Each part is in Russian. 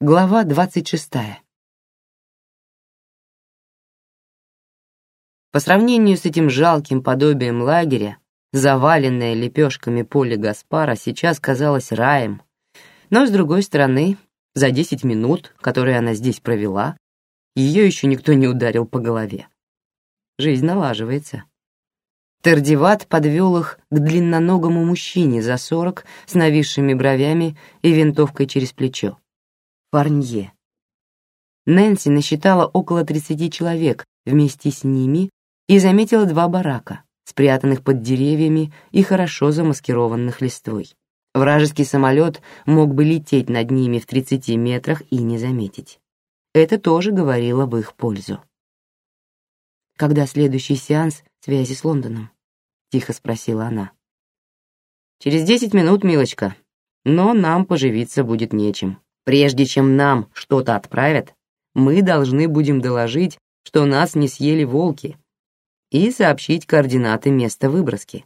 Глава двадцать шестая. По сравнению с этим жалким подобием лагеря, заваленное лепешками поле Гаспара сейчас казалось раем. Но, с другой стороны, за десять минут, которые она здесь провела, ее еще никто не ударил по голове. Жизнь налаживается. Тердиват подвел их к длинноногому мужчине за сорок с нависшими бровями и винтовкой через плечо. Парнье. Нэнси насчитала около тридцати человек вместе с ними и заметила два барака, спрятанных под деревьями и хорошо замаскированных листвой. Вражеский самолет мог бы лететь над ними в 30 метрах и не заметить. Это тоже говорило в их пользу. «Когда следующий сеанс связи с Лондоном?» — тихо спросила она. «Через десять минут, милочка, но нам поживиться будет нечем. Прежде чем нам что-то отправят, мы должны будем доложить, что нас не съели волки, и сообщить координаты места выброски.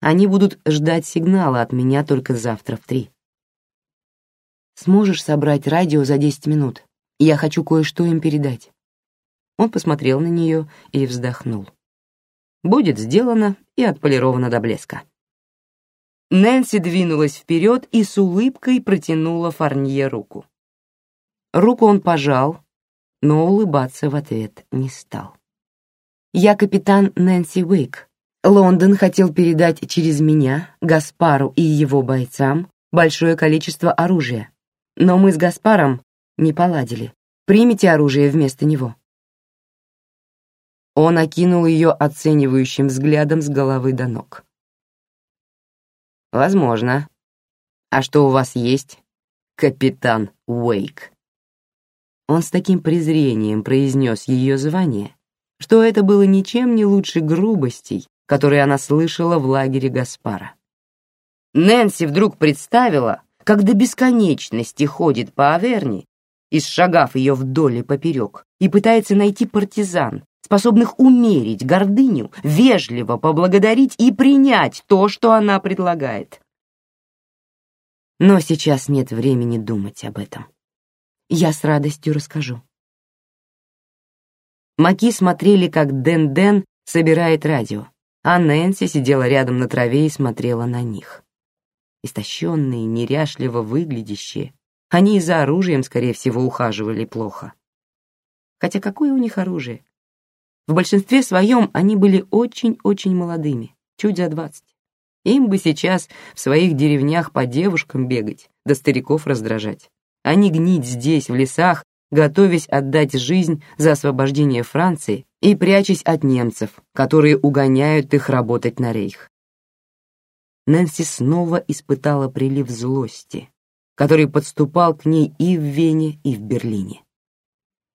Они будут ждать сигнала от меня только завтра в три. Сможешь собрать радио за десять минут? Я хочу кое-что им передать. Он посмотрел на нее и вздохнул. Будет сделано и отполировано до блеска. Нэнси двинулась вперед и с улыбкой протянула Фарнье руку. Руку он пожал, но улыбаться в ответ не стал. Я капитан Нэнси Уэйк. Лондон хотел передать через меня, Гаспару и его бойцам большое количество оружия. Но мы с Гаспаром не поладили. Примите оружие вместо него. Он окинул ее оценивающим взглядом с головы до ног. Возможно. А что у вас есть, капитан Уэйк? Он с таким презрением произнес ее звание, что это было ничем не лучше грубостей, которые она слышала в лагере Гаспара. Нэнси вдруг представила, как до бесконечности ходит по Аверни, исшагав ее вдоль и поперек, и пытается найти партизан, способных умерить гордыню, вежливо поблагодарить и принять то, что она предлагает. Но сейчас нет времени думать об этом. Я с радостью расскажу. Маки смотрели, как Дэн-Дэн собирает радио, а Нэнси сидела рядом на траве и смотрела на них. Истощенные, неряшливо выглядящие, они и за оружием, скорее всего, ухаживали плохо. Хотя какое у них оружие? В большинстве своем они были очень-очень молодыми, чуть за двадцать. Им бы сейчас в своих деревнях по девушкам бегать, да стариков раздражать, а не гнить здесь, в лесах, готовясь отдать жизнь за освобождение Франции и прячась от немцев, которые угоняют их работать на рейх. Нэнси снова испытала прилив злости, который подступал к ней и в Вене, и в Берлине.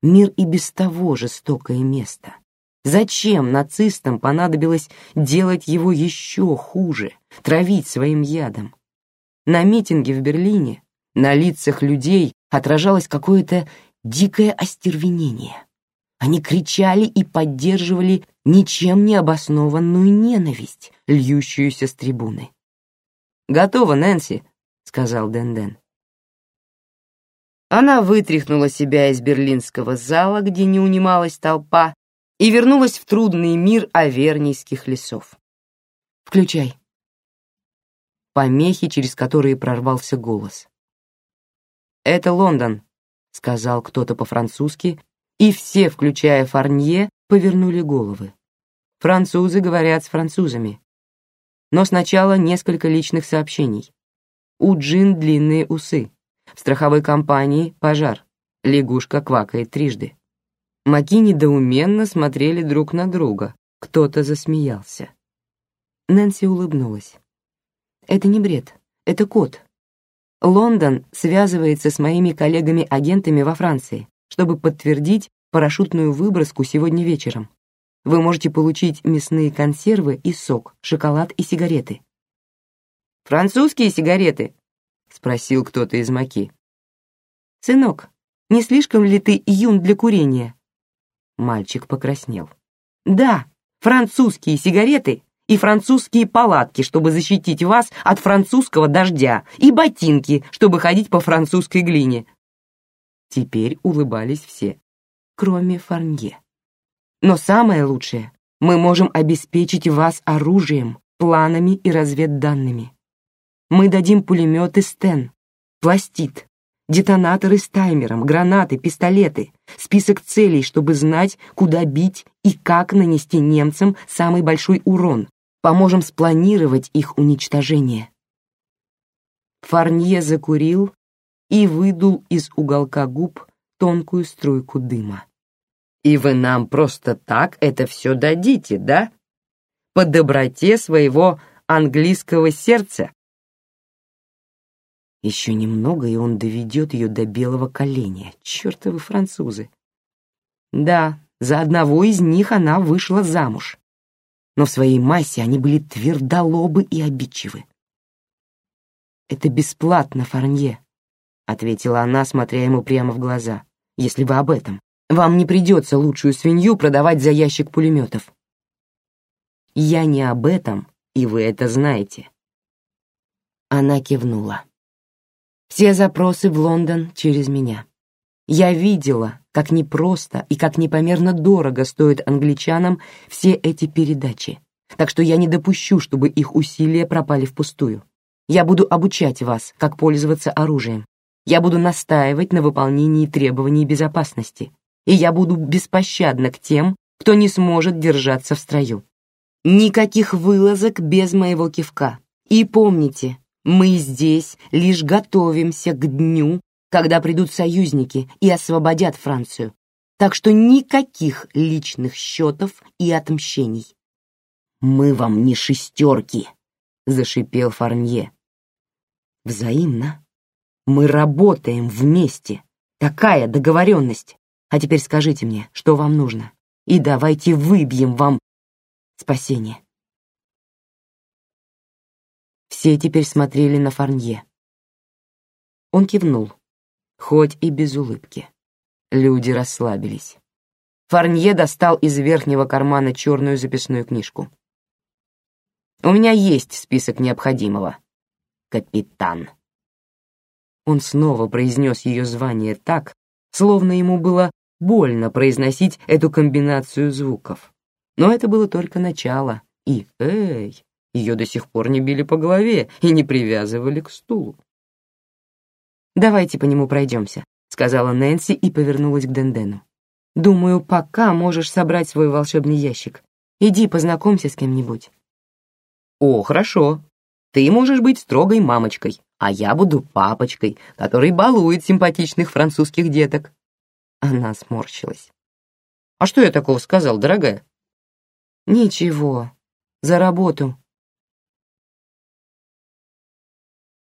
Мир и без того жестокое место. Зачем нацистам понадобилось делать его еще хуже, травить своим ядом? На митинге в Берлине на лицах людей отражалось какое-то дикое остервенение. Они кричали и поддерживали ничем не обоснованную ненависть, льющуюся с трибуны. «Готово, Нэнси», — сказал Дэн-Дэн. Она вытряхнула себя из берлинского зала, где не унималась толпа, и вернулась в трудный мир авернийских лесов. «Включай». Помехи, через которые прорвался голос. «Это Лондон», сказал кто-то по-французски, и все, включая Фарнье, повернули головы. Французы говорят с французами. Но сначала несколько личных сообщений. У Джин длинные усы. В страховой компании пожар. Лягушка квакает трижды. Маки недоуменно смотрели друг на друга. Кто-то засмеялся. Нэнси улыбнулась. «Это не бред, это код. Лондон связывается с моими коллегами-агентами во Франции, чтобы подтвердить парашютную выброску сегодня вечером. Вы можете получить мясные консервы и сок, шоколад и сигареты. «Французские сигареты?» — спросил кто-то из Маки. «Сынок, не слишком ли ты юн для курения?» Мальчик покраснел. «Да, французские сигареты и французские палатки, чтобы защитить вас от французского дождя, и ботинки, чтобы ходить по французской глине. Теперь улыбались все, кроме Фарнье. Но самое лучшее, мы можем обеспечить вас оружием, планами и разведданными. Мы дадим пулеметы Стен, пластит, детонаторы с таймером, гранаты, пистолеты, список целей, чтобы знать, куда бить и как нанести немцам самый большой урон. Поможем спланировать их уничтожение. Фарнье закурил и выдул из уголка губ тонкую струйку дыма. «И вы нам просто так это все дадите, да? По доброте своего английского сердца?» Еще немного, и он доведет ее до белого коленя. Чертовы французы. Да, за одного из них она вышла замуж. Но в своей массе они были твердолобы и обидчивы. «Это бесплатно, Фарнье», — ответила она, смотря ему прямо в глаза. «Если вы об этом, вам не придется лучшую свинью продавать за ящик пулеметов». «Я не об этом, и вы это знаете». Она кивнула. Все запросы в Лондон через меня. Я видела, как непросто и как непомерно дорого стоят англичанам все эти передачи. Так что я не допущу, чтобы их усилия пропали впустую. Я буду обучать вас, как пользоваться оружием. Я буду настаивать на выполнении требований безопасности. И я буду беспощадна к тем, кто не сможет держаться в строю. Никаких вылазок без моего кивка. И помните, мы здесь лишь готовимся к дню, когда придут союзники и освободят Францию. Так что никаких личных счетов и отмщений. «Мы вам не шестерки», — зашипел Фарнье. «Взаимно. Мы работаем вместе. Такая договоренность. А теперь скажите мне, что вам нужно, и давайте выбьем вам спасение». Все теперь смотрели на Фарнье. Он кивнул, хоть и без улыбки. Люди расслабились. Фарнье достал из верхнего кармана черную записную книжку. «У меня есть список необходимого. Капитан». Он снова произнес ее звание так, словно ему было больно произносить эту комбинацию звуков. Но это было только начало, и «Эй!» Ее до сих пор не били по голове и не привязывали к стулу. «Давайте по нему пройдемся», — сказала Нэнси и повернулась к Дендену. «Думаю, пока можешь собрать свой волшебный ящик. Иди познакомься с кем-нибудь». «О, хорошо. Ты можешь быть строгой мамочкой, а я буду папочкой, который балует симпатичных французских деток». Она сморщилась. «А что я такого сказал, дорогая?» «Ничего. За работу